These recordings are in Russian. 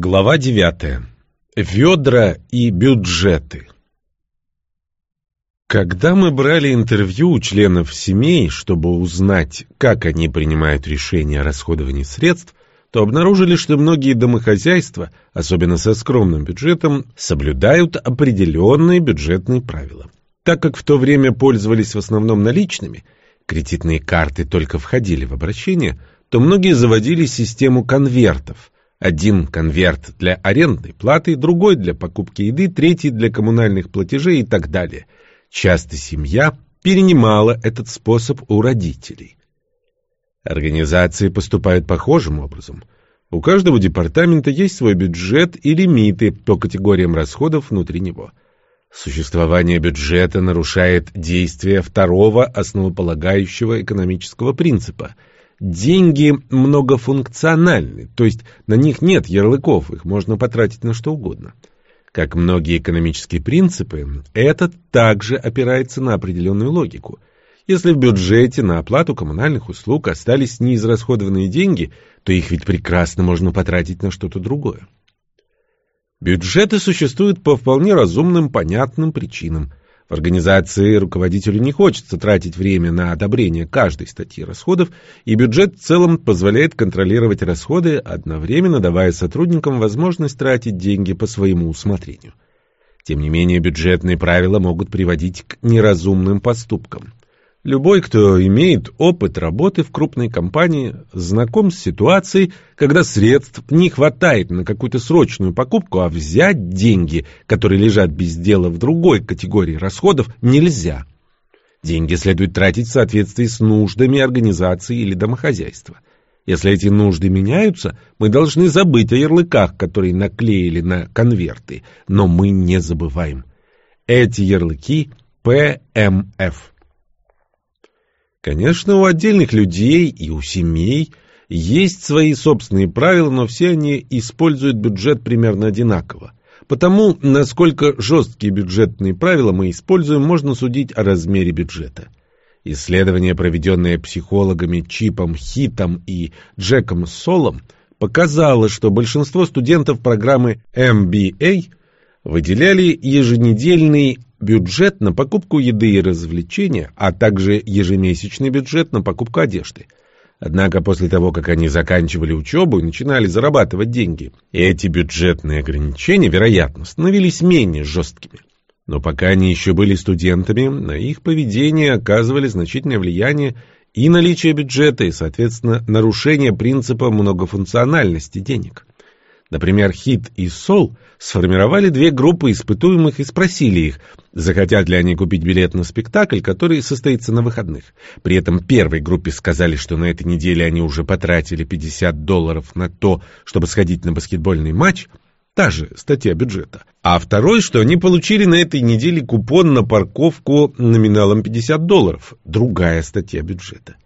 Глава 9. Ведра и бюджеты. Когда мы брали интервью у членов семей, чтобы узнать, как они принимают решения о расходовании средств, то обнаружили, что многие домохозяйства, особенно со скромным бюджетом, соблюдают определенные бюджетные правила. Так как в то время пользовались в основном наличными, кредитные карты только входили в обращение, то многие заводили систему конвертов – один конверт для арендной платы, другой для покупки еды, третий для коммунальных платежей и так далее. Часто семья перенимала этот способ у родителей. Организации поступают похожим образом. У каждого департамента есть свой бюджет и лимиты по категориям расходов внутри него. Существование бюджета нарушает действие второго основополагающего экономического принципа – Деньги многофункциональны, то есть на них нет ярлыков, их можно потратить на что угодно. Как многие экономические принципы, этот также опирается на определенную логику. Если в бюджете на оплату коммунальных услуг остались неизрасходованные деньги, то их ведь прекрасно можно потратить на что-то другое. Бюджеты существуют по вполне разумным, понятным причинам. В организации руководителю не хочется тратить время на одобрение каждой статьи расходов, и бюджет в целом позволяет контролировать расходы, одновременно давая сотрудникам возможность тратить деньги по своему усмотрению. Тем не менее, бюджетные правила могут приводить к неразумным поступкам. Любой, кто имеет опыт работы в крупной компании, знаком с ситуацией, когда средств не хватает на какую-то срочную покупку, а взять деньги, которые лежат без дела в другой категории расходов, нельзя. Деньги следует тратить в соответствии с нуждами организации или домохозяйства. Если эти нужды меняются, мы должны забыть о ярлыках, которые наклеили на конверты, но мы не забываем. Эти ярлыки – ПМФ. Конечно, у отдельных людей и у семей есть свои собственные правила, но все они используют бюджет примерно одинаково. Потому, насколько жесткие бюджетные правила мы используем, можно судить о размере бюджета. Исследование, проведенное психологами Чипом Хитом и Джеком Солом, показало, что большинство студентов программы MBA выделяли еженедельный бюджет на покупку еды и развлечения, а также ежемесячный бюджет на покупку одежды. Однако после того, как они заканчивали учебу и начинали зарабатывать деньги, эти бюджетные ограничения, вероятно, становились менее жесткими. Но пока они еще были студентами, на их поведение оказывали значительное влияние и наличие бюджета, и, соответственно, нарушение принципа многофункциональности денег. Например, Хит и Сол сформировали две группы испытуемых и спросили их, захотят ли они купить билет на спектакль, который состоится на выходных. При этом первой группе сказали, что на этой неделе они уже потратили 50 долларов на то, чтобы сходить на баскетбольный матч, та же статья бюджета. А второй, что они получили на этой неделе купон на парковку номиналом 50 долларов, другая статья бюджета.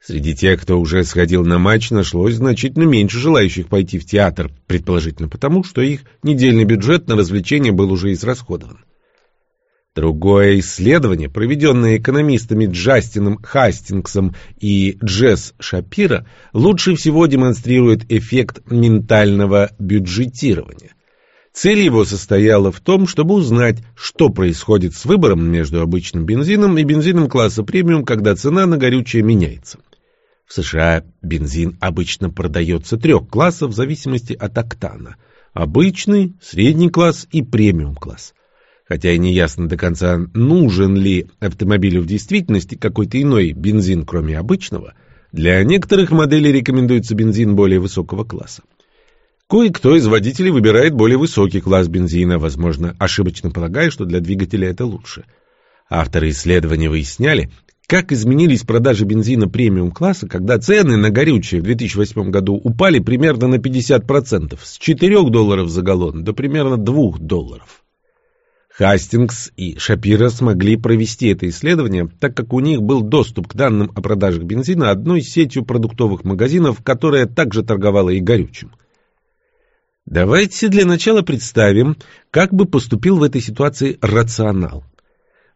Среди тех, кто уже сходил на матч, нашлось значительно меньше желающих пойти в театр, предположительно потому, что их недельный бюджет на развлечения был уже израсходован. Другое исследование, проведенное экономистами Джастином Хастингсом и Джесс Шапира, лучше всего демонстрирует эффект ментального бюджетирования. Цель его состояла в том, чтобы узнать, что происходит с выбором между обычным бензином и бензином класса премиум, когда цена на горючее меняется. В США бензин обычно продается трех классов в зависимости от октана. Обычный, средний класс и премиум класс. Хотя и не ясно до конца, нужен ли автомобилю в действительности какой-то иной бензин, кроме обычного, для некоторых моделей рекомендуется бензин более высокого класса. Кое-кто из водителей выбирает более высокий класс бензина, возможно, ошибочно полагая, что для двигателя это лучше. Авторы исследования выясняли, как изменились продажи бензина премиум-класса, когда цены на горючее в 2008 году упали примерно на 50%, с 4 долларов за галлон до примерно 2 долларов? Хастингс и Шапира смогли провести это исследование, так как у них был доступ к данным о продажах бензина одной сетью продуктовых магазинов, которая также торговала и горючим. Давайте для начала представим, как бы поступил в этой ситуации рационал.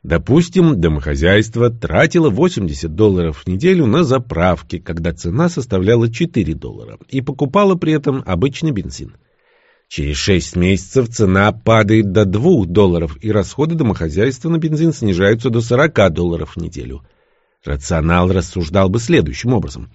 Допустим, домохозяйство тратило 80 долларов в неделю на заправки, когда цена составляла 4 доллара, и покупало при этом обычный бензин. Через 6 месяцев цена падает до 2 долларов, и расходы домохозяйства на бензин снижаются до 40 долларов в неделю. Рационал рассуждал бы следующим образом.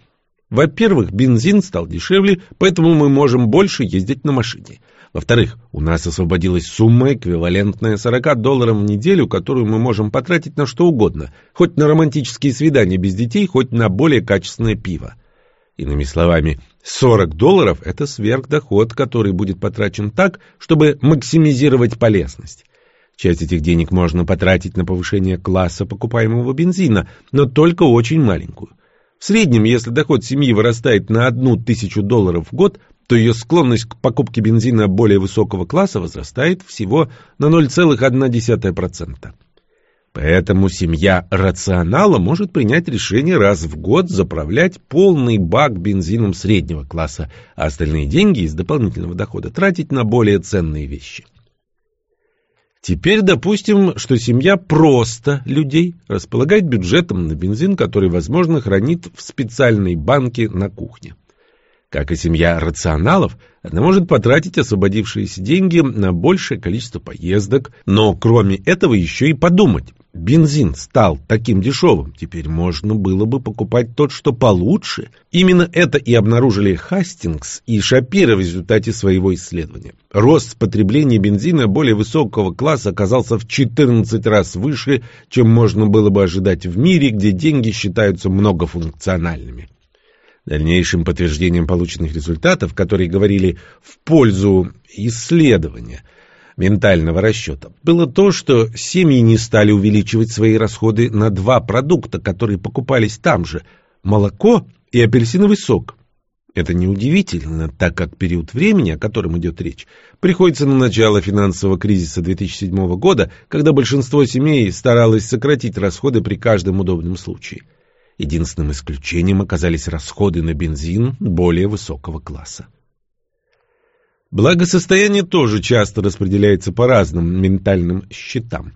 Во-первых, бензин стал дешевле, поэтому мы можем больше ездить на машине. Во-вторых, у нас освободилась сумма, эквивалентная 40 долларам в неделю, которую мы можем потратить на что угодно, хоть на романтические свидания без детей, хоть на более качественное пиво. Иными словами, 40 долларов – это сверхдоход, который будет потрачен так, чтобы максимизировать полезность. Часть этих денег можно потратить на повышение класса покупаемого бензина, но только очень маленькую. В среднем, если доход семьи вырастает на одну тысячу долларов в год, то ее склонность к покупке бензина более высокого класса возрастает всего на 0,1%. Поэтому семья рационала может принять решение раз в год заправлять полный бак бензином среднего класса, а остальные деньги из дополнительного дохода тратить на более ценные вещи. Теперь допустим, что семья просто людей располагает бюджетом на бензин, который, возможно, хранит в специальной банке на кухне. Как и семья рационалов, она может потратить освободившиеся деньги на большее количество поездок, но кроме этого еще и подумать. Бензин стал таким дешевым, теперь можно было бы покупать тот, что получше. Именно это и обнаружили Хастингс и Шапира в результате своего исследования. Рост потребления бензина более высокого класса оказался в 14 раз выше, чем можно было бы ожидать в мире, где деньги считаются многофункциональными. Дальнейшим подтверждением полученных результатов, которые говорили в пользу исследования ментального расчета, было то, что семьи не стали увеличивать свои расходы на два продукта, которые покупались там же – молоко и апельсиновый сок. Это неудивительно, так как период времени, о котором идет речь, приходится на начало финансового кризиса 2007 года, когда большинство семей старалось сократить расходы при каждом удобном случае – Единственным исключением оказались расходы на бензин более высокого класса. Благосостояние тоже часто распределяется по разным ментальным счетам.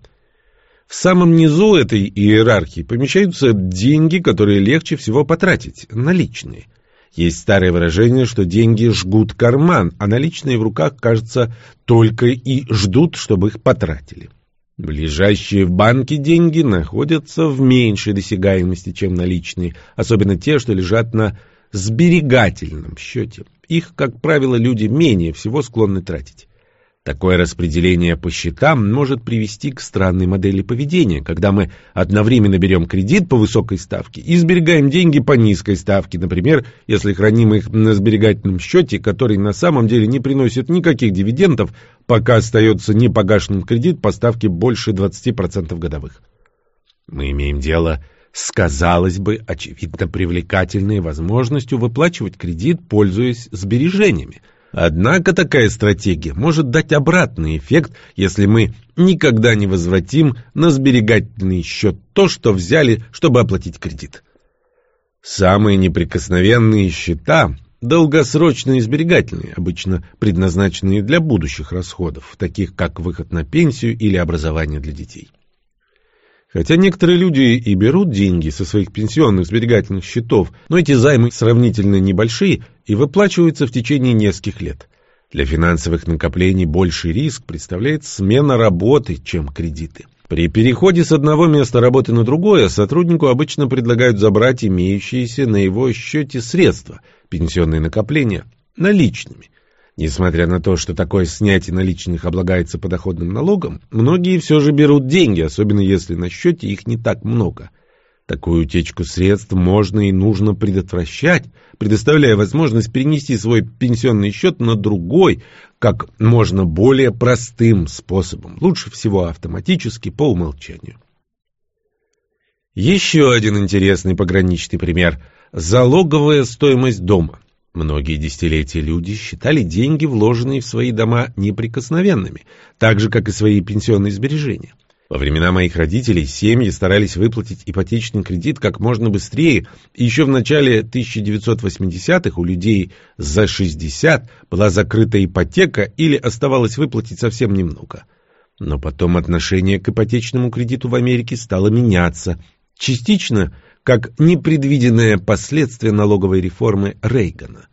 В самом низу этой иерархии помещаются деньги, которые легче всего потратить, наличные. Есть старое выражение, что деньги жгут карман, а наличные в руках, кажется, только и ждут, чтобы их потратили. Лежащие в банке деньги находятся в меньшей досягаемости, чем наличные, особенно те, что лежат на сберегательном счете. Их, как правило, люди менее всего склонны тратить. Такое распределение по счетам может привести к странной модели поведения, когда мы одновременно берем кредит по высокой ставке и сберегаем деньги по низкой ставке, например, если храним их на сберегательном счете, который на самом деле не приносит никаких дивидендов, пока остается непогашенным кредит по ставке больше 20% годовых. Мы имеем дело с, казалось бы, очевидно привлекательной возможностью выплачивать кредит, пользуясь сбережениями – Однако такая стратегия может дать обратный эффект, если мы никогда не возвратим на сберегательный счет то, что взяли, чтобы оплатить кредит. Самые неприкосновенные счета – долгосрочные сберегательные, обычно предназначенные для будущих расходов, таких как выход на пенсию или образование для детей. Хотя некоторые люди и берут деньги со своих пенсионных сберегательных счетов, но эти займы сравнительно небольшие и выплачиваются в течение нескольких лет. Для финансовых накоплений больший риск представляет смена работы, чем кредиты. При переходе с одного места работы на другое сотруднику обычно предлагают забрать имеющиеся на его счете средства, пенсионные накопления, наличными. Несмотря на то, что такое снятие наличных облагается подоходным налогом, многие все же берут деньги, особенно если на счете их не так много. Такую утечку средств можно и нужно предотвращать, предоставляя возможность перенести свой пенсионный счет на другой, как можно более простым способом, лучше всего автоматически по умолчанию. Еще один интересный пограничный пример – залоговая стоимость дома – Многие десятилетия люди считали деньги, вложенные в свои дома, неприкосновенными, так же, как и свои пенсионные сбережения. Во времена моих родителей семьи старались выплатить ипотечный кредит как можно быстрее, и еще в начале 1980-х у людей за 60 была закрыта ипотека или оставалось выплатить совсем немного. Но потом отношение к ипотечному кредиту в Америке стало меняться, частично – как непредвиденное последствие налоговой реформы Рейгана.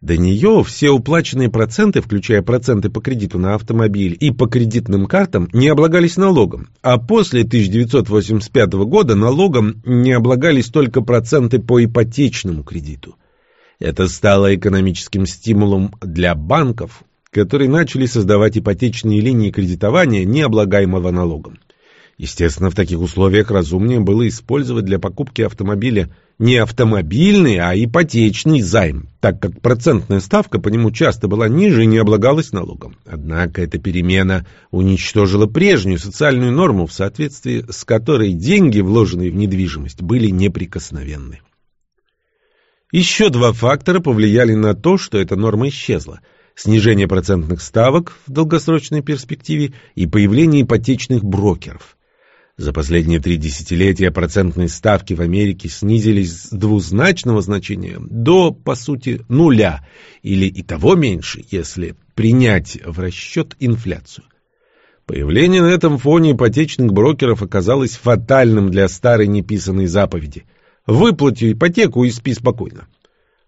До нее все уплаченные проценты, включая проценты по кредиту на автомобиль и по кредитным картам, не облагались налогом, а после 1985 года налогом не облагались только проценты по ипотечному кредиту. Это стало экономическим стимулом для банков, которые начали создавать ипотечные линии кредитования, не облагаемого налогом. Естественно, в таких условиях разумнее было использовать для покупки автомобиля не автомобильный, а ипотечный займ, так как процентная ставка по нему часто была ниже и не облагалась налогом. Однако эта перемена уничтожила прежнюю социальную норму, в соответствии с которой деньги, вложенные в недвижимость, были неприкосновенны. Еще два фактора повлияли на то, что эта норма исчезла – снижение процентных ставок в долгосрочной перспективе и появление ипотечных брокеров. За последние три десятилетия процентные ставки в Америке снизились с двузначного значения до, по сути, нуля, или и того меньше, если принять в расчет инфляцию. Появление на этом фоне ипотечных брокеров оказалось фатальным для старой неписанной заповеди «Выплати ипотеку и спи спокойно».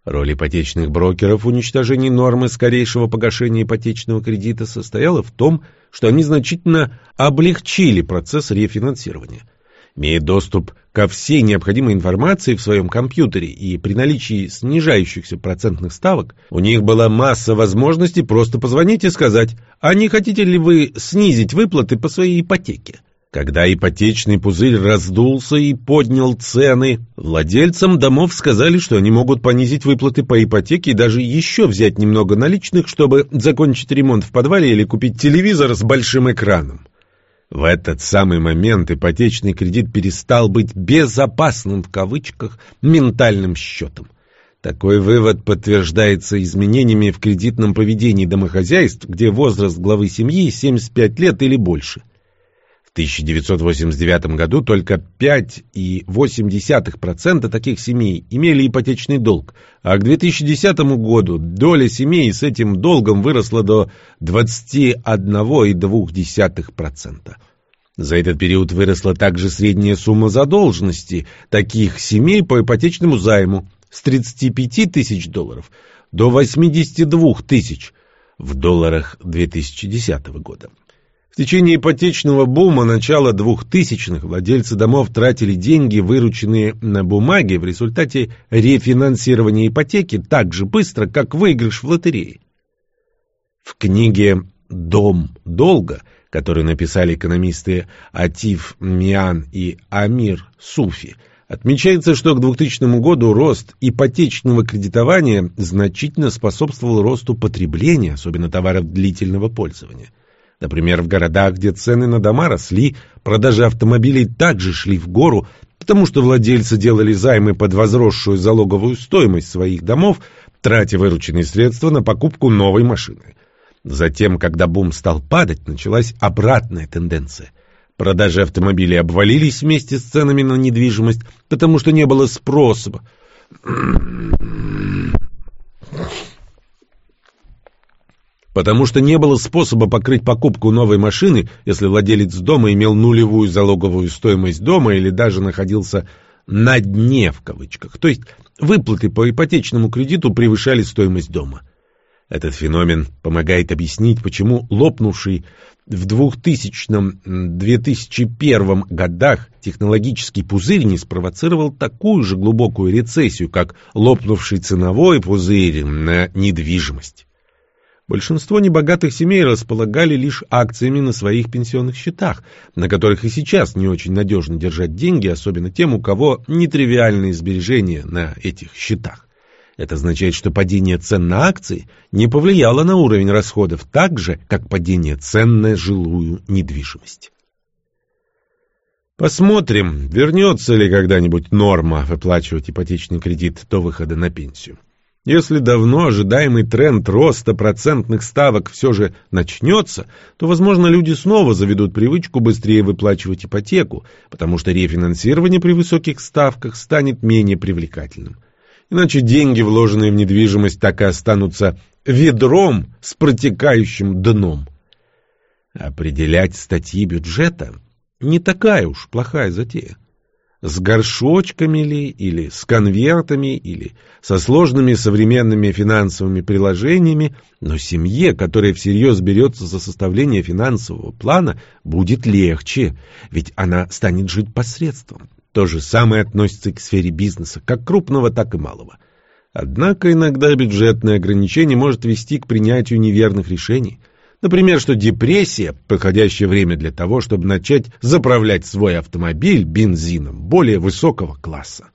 Роль ипотечных брокеров в уничтожении нормы скорейшего погашения ипотечного кредита состояла в том, что они значительно облегчили процесс рефинансирования. Имея доступ ко всей необходимой информации в своем компьютере и при наличии снижающихся процентных ставок, у них была масса возможностей просто позвонить и сказать, а не хотите ли вы снизить выплаты по своей ипотеке? Когда ипотечный пузырь раздулся и поднял цены, владельцам домов сказали, что они могут понизить выплаты по ипотеке и даже еще взять немного наличных, чтобы закончить ремонт в подвале или купить телевизор с большим экраном. В этот самый момент ипотечный кредит перестал быть «безопасным» в кавычках ментальным счетом. Такой вывод подтверждается изменениями в кредитном поведении домохозяйств, где возраст главы семьи 75 лет или больше. В 1989 году только 5,8% таких семей имели ипотечный долг, а к 2010 году доля семей с этим долгом выросла до 21,2%. За этот период выросла также средняя сумма задолженности таких семей по ипотечному займу с 35 тысяч долларов до 82 тысяч в долларах 2010 года. В течение ипотечного бума начала 2000-х владельцы домов тратили деньги, вырученные на бумаге в результате рефинансирования ипотеки так же быстро, как выигрыш в лотерее. В книге «Дом долга», которую написали экономисты Атиф Миан и Амир Суфи, отмечается, что к 2000 году рост ипотечного кредитования значительно способствовал росту потребления, особенно товаров длительного пользования. Например, в городах, где цены на дома росли, продажи автомобилей также шли в гору, потому что владельцы делали займы под возросшую залоговую стоимость своих домов, тратя вырученные средства на покупку новой машины. Затем, когда бум стал падать, началась обратная тенденция. Продажи автомобилей обвалились вместе с ценами на недвижимость, потому что не было спроса потому что не было способа покрыть покупку новой машины, если владелец дома имел нулевую залоговую стоимость дома или даже находился «на дне» в кавычках, то есть выплаты по ипотечному кредиту превышали стоимость дома. Этот феномен помогает объяснить, почему лопнувший в 2000-2001 годах технологический пузырь не спровоцировал такую же глубокую рецессию, как лопнувший ценовой пузырь на недвижимость. Большинство небогатых семей располагали лишь акциями на своих пенсионных счетах, на которых и сейчас не очень надежно держать деньги, особенно тем, у кого нетривиальные сбережения на этих счетах. Это означает, что падение цен на акции не повлияло на уровень расходов так же, как падение цен на жилую недвижимость. Посмотрим, вернется ли когда-нибудь норма выплачивать ипотечный кредит до выхода на пенсию. Если давно ожидаемый тренд роста процентных ставок все же начнется, то, возможно, люди снова заведут привычку быстрее выплачивать ипотеку, потому что рефинансирование при высоких ставках станет менее привлекательным. Иначе деньги, вложенные в недвижимость, так и останутся ведром с протекающим дном. Определять статьи бюджета не такая уж плохая затея. С горшочками ли, или с конвертами, или со сложными современными финансовыми приложениями, но семье, которая всерьез берется за составление финансового плана, будет легче, ведь она станет жить посредством. То же самое относится и к сфере бизнеса, как крупного, так и малого. Однако иногда бюджетное ограничение может вести к принятию неверных решений. Например, что депрессия – подходящее время для того, чтобы начать заправлять свой автомобиль бензином более высокого класса.